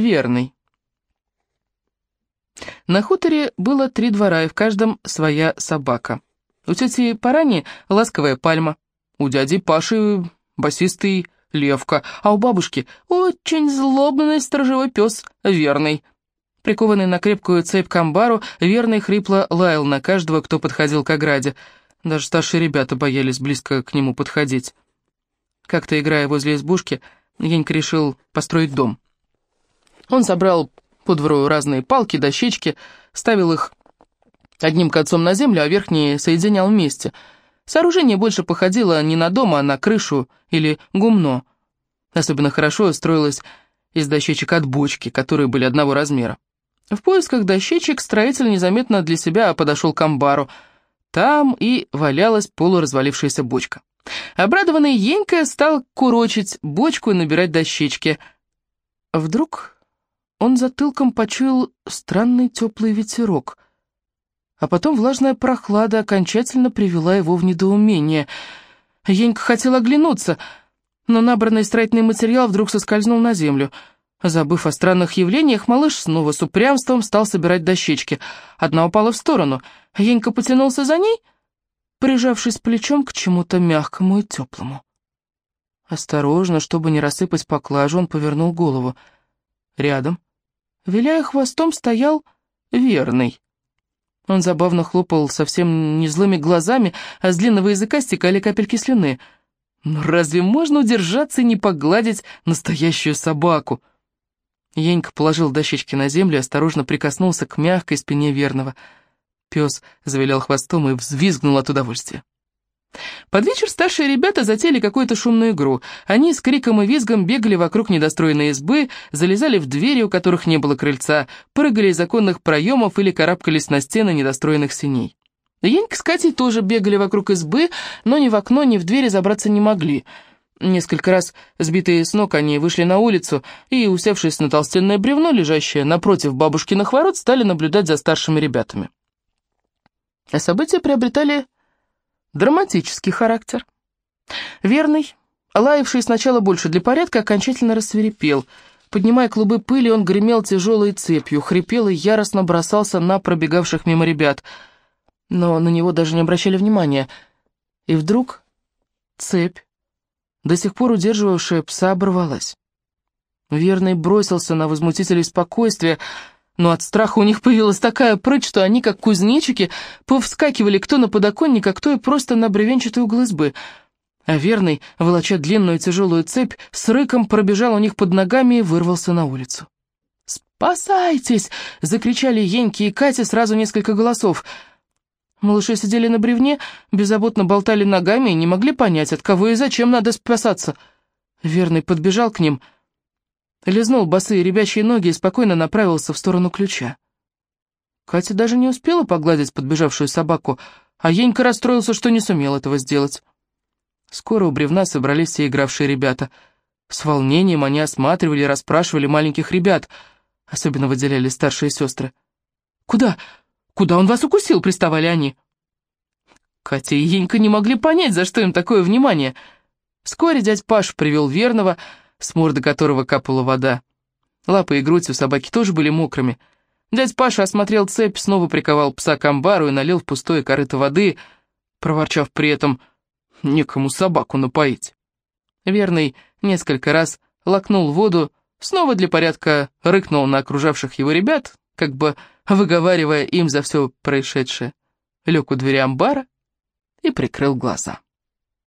Верный. На хуторе было три двора, и в каждом своя собака. У тети Парани ласковая пальма, у дяди Паши басистый левка, а у бабушки очень злобный сторожевой пес, верный. Прикованный на крепкую цепь к амбару, верный хрипло лаял на каждого, кто подходил к ограде. Даже старшие ребята боялись близко к нему подходить. Как-то, играя возле избушки, Енька решил построить дом. Он собрал по двору разные палки, дощечки, ставил их одним концом на землю, а верхние соединял вместе. Сооружение больше походило не на дом, а на крышу или гумно. Особенно хорошо строилось из дощечек от бочки, которые были одного размера. В поисках дощечек строитель незаметно для себя подошел к амбару. Там и валялась полуразвалившаяся бочка. Обрадованный Енька стал курочить бочку и набирать дощечки. Вдруг он затылком почуял странный теплый ветерок, а потом влажная прохлада окончательно привела его в недоумение. Енька хотел оглянуться, но набранный строительный материал вдруг соскользнул на землю — Забыв о странных явлениях, малыш снова с упрямством стал собирать дощечки. Одна упала в сторону. Енька потянулся за ней, прижавшись плечом к чему-то мягкому и теплому. Осторожно, чтобы не рассыпать поклажу, он повернул голову. Рядом, виляя хвостом, стоял верный. Он забавно хлопал совсем не злыми глазами, а с длинного языка стекали капельки слюны. Но разве можно удержаться и не погладить настоящую собаку? Енька положил дощечки на землю и осторожно прикоснулся к мягкой спине верного. Пес завилял хвостом и взвизгнул от удовольствия. Под вечер старшие ребята затеяли какую-то шумную игру. Они с криком и визгом бегали вокруг недостроенной избы, залезали в двери, у которых не было крыльца, прыгали из оконных проемов или карабкались на стены недостроенных синей. Енька с Катей тоже бегали вокруг избы, но ни в окно, ни в двери забраться не могли — Несколько раз, сбитые с ног, они вышли на улицу и, усевшись на толстенное бревно, лежащее напротив бабушкиных ворот, стали наблюдать за старшими ребятами. А события приобретали драматический характер. Верный, лаявший сначала больше для порядка, окончательно рассверепел. Поднимая клубы пыли, он гремел тяжелой цепью, хрипел и яростно бросался на пробегавших мимо ребят. Но на него даже не обращали внимания. И вдруг цепь до сих пор удерживавшая пса, оборвалась. Верный бросился на возмутителей спокойствия, но от страха у них появилась такая прыть, что они, как кузнечики, повскакивали кто на подоконник, а кто и просто на бревенчатый угол избы. А верный, волоча длинную тяжелую цепь, с рыком пробежал у них под ногами и вырвался на улицу. «Спасайтесь!» — закричали Еньки и Катя сразу несколько голосов — Малыши сидели на бревне, беззаботно болтали ногами и не могли понять, от кого и зачем надо спасаться. Верный подбежал к ним, лизнул босые ребячьи ноги и спокойно направился в сторону ключа. Катя даже не успела погладить подбежавшую собаку, а Енька расстроился, что не сумел этого сделать. Скоро у бревна собрались все игравшие ребята. С волнением они осматривали и расспрашивали маленьких ребят, особенно выделяли старшие сестры. «Куда? Куда он вас укусил?» — приставали они. Катя и Енька не могли понять, за что им такое внимание. Вскоре дядь Паш привел верного, с морды которого капала вода. Лапы и грудь у собаки тоже были мокрыми. Дядь Паша осмотрел цепь, снова приковал пса к амбару и налил в пустое корыто воды, проворчав при этом «некому собаку напоить». Верный несколько раз лакнул воду, снова для порядка рыкнул на окружавших его ребят, как бы выговаривая им за все происшедшее, лег у двери амбара и прикрыл глаза.